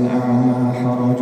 الأعمى حرج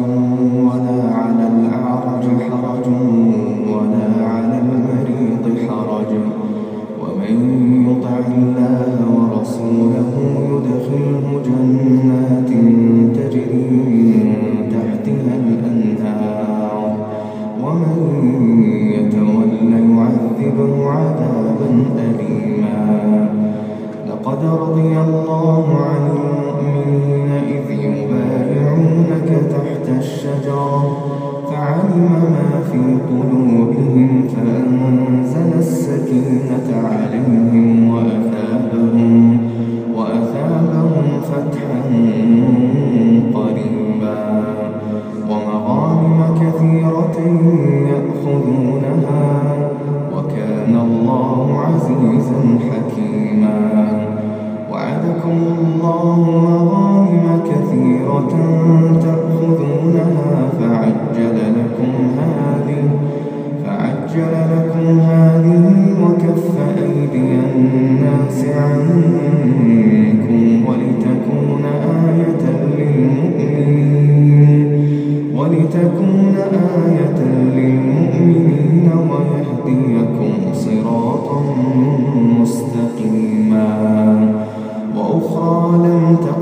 الله مغانم كثيرة تأخذونها.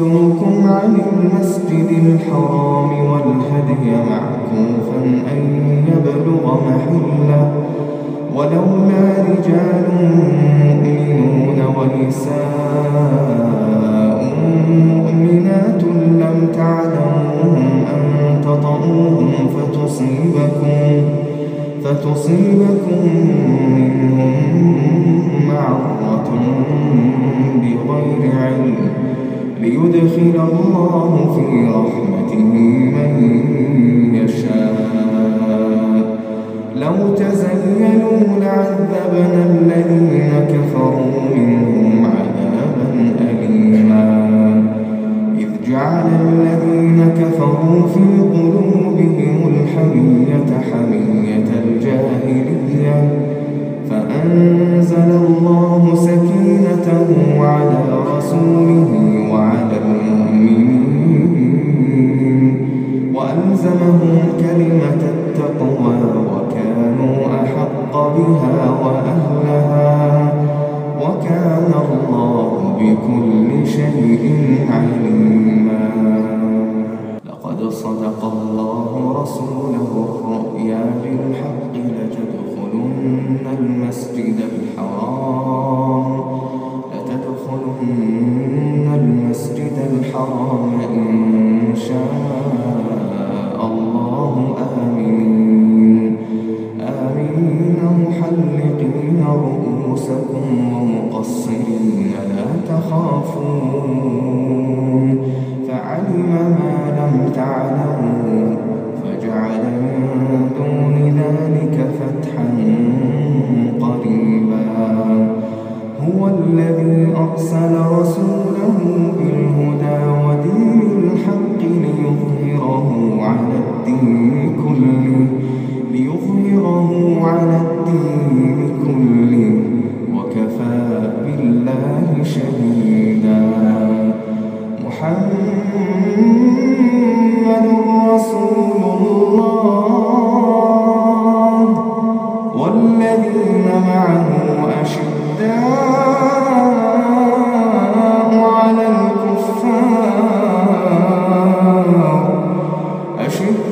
وصدوكم عن المسجد الحرام والهدي معكوفا أن يبلغ محله. ولولا رجال مؤمنون ونساء مؤمنات لم تعلموهم أن تطؤوهم فتصيبكم فتصيبكم ليدخل الله في رحمته من يشاء. لو تزينوا لعذبنا الذين بها وأهلها. وكان الله بكل شيء عليما. لقد صدق الله رسوله الرؤيا بالحق لتدخلن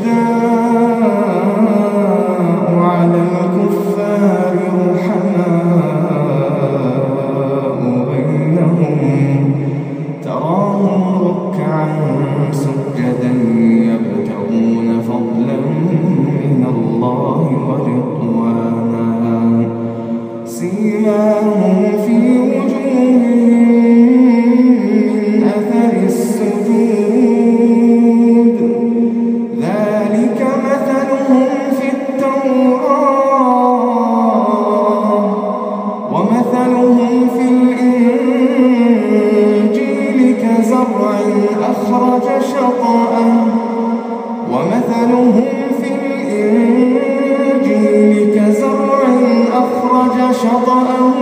now. وَمَثَلُهُمْ فِي الْإِنْجِيلِ كَزَرْعًا أَخْرَجَ شَطَأَهُ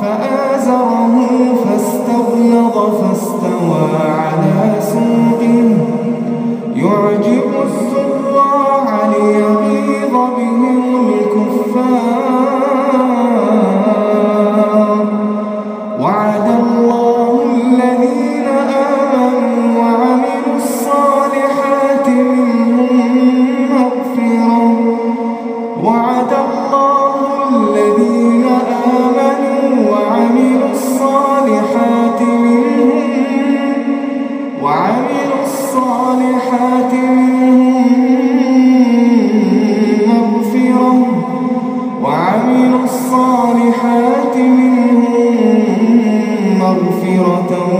فآزره فاستغلظ فاستوى. então